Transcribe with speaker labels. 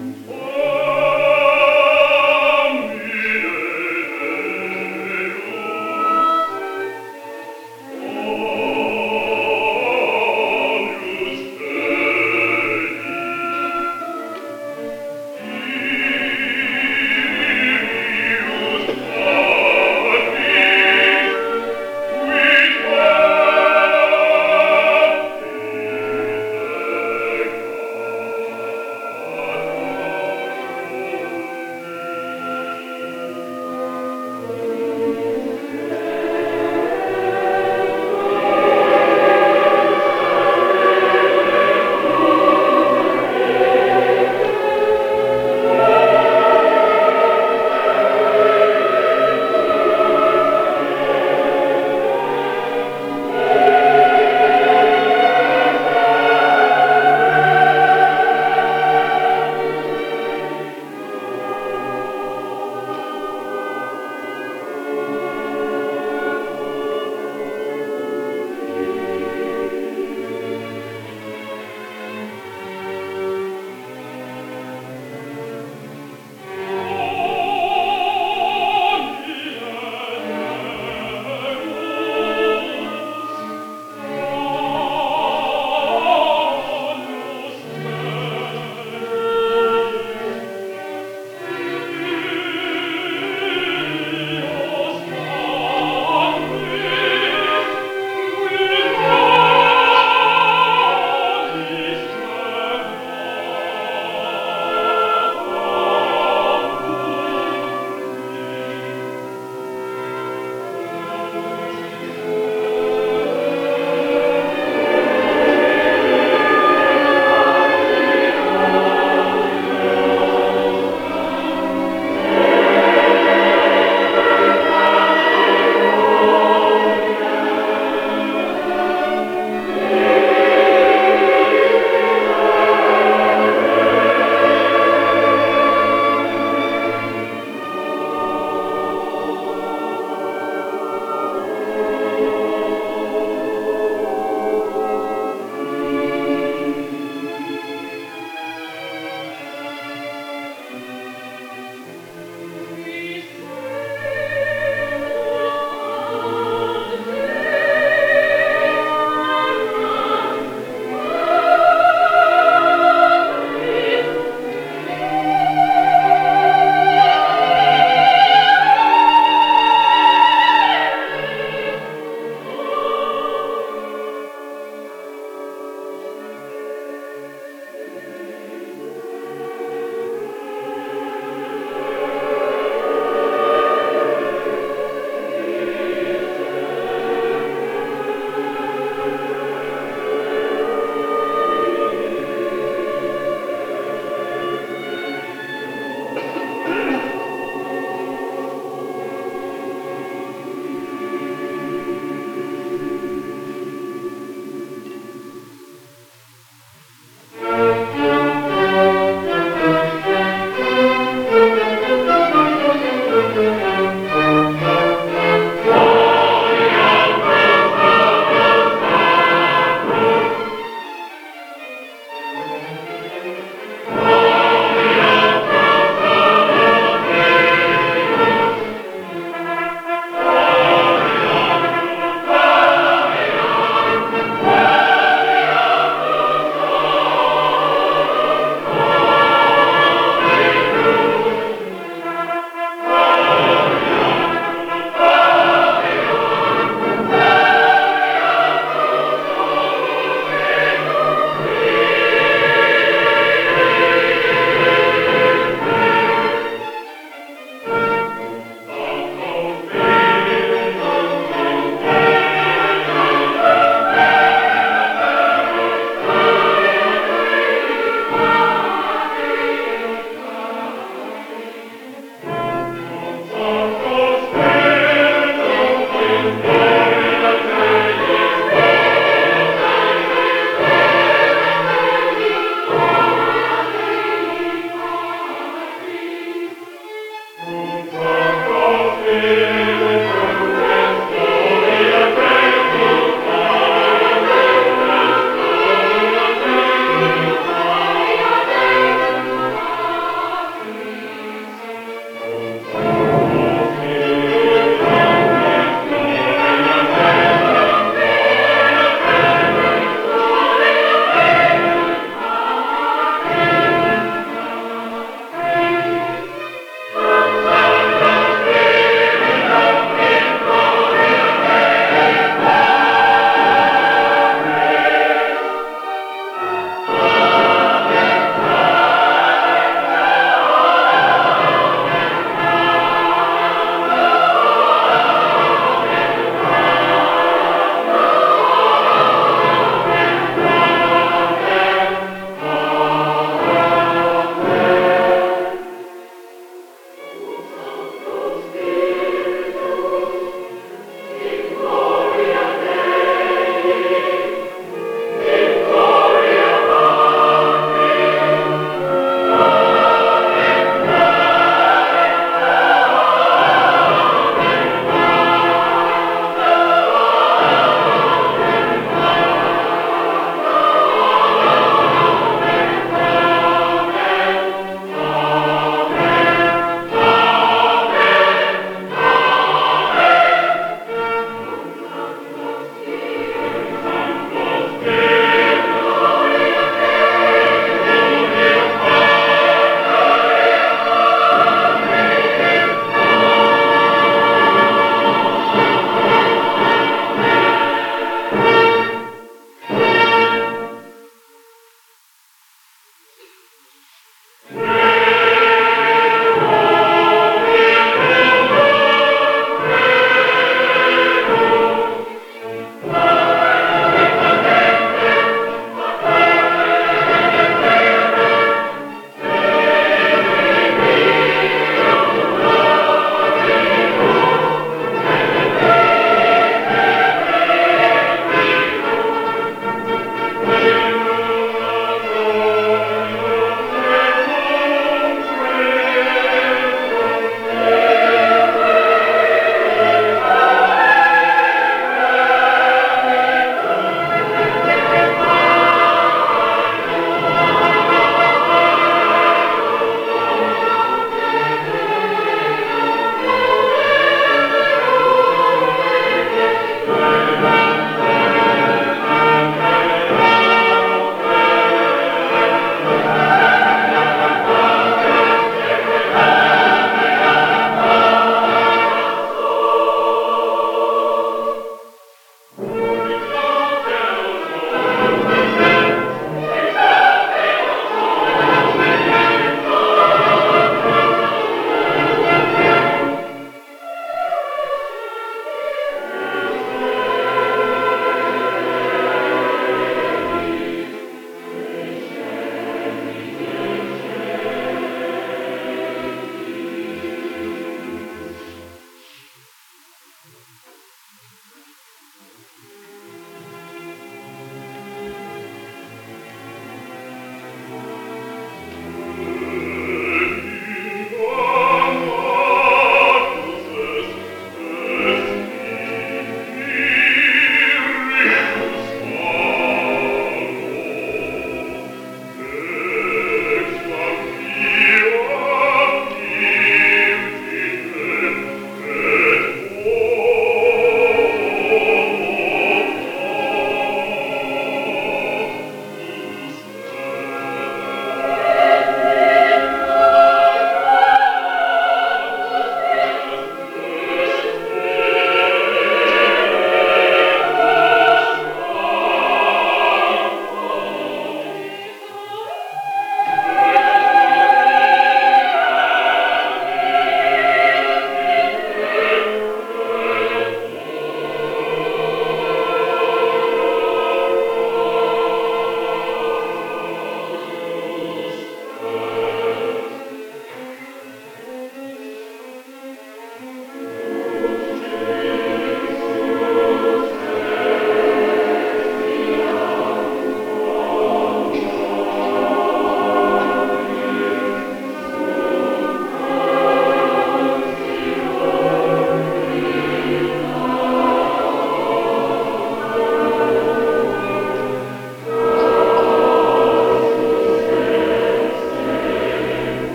Speaker 1: Música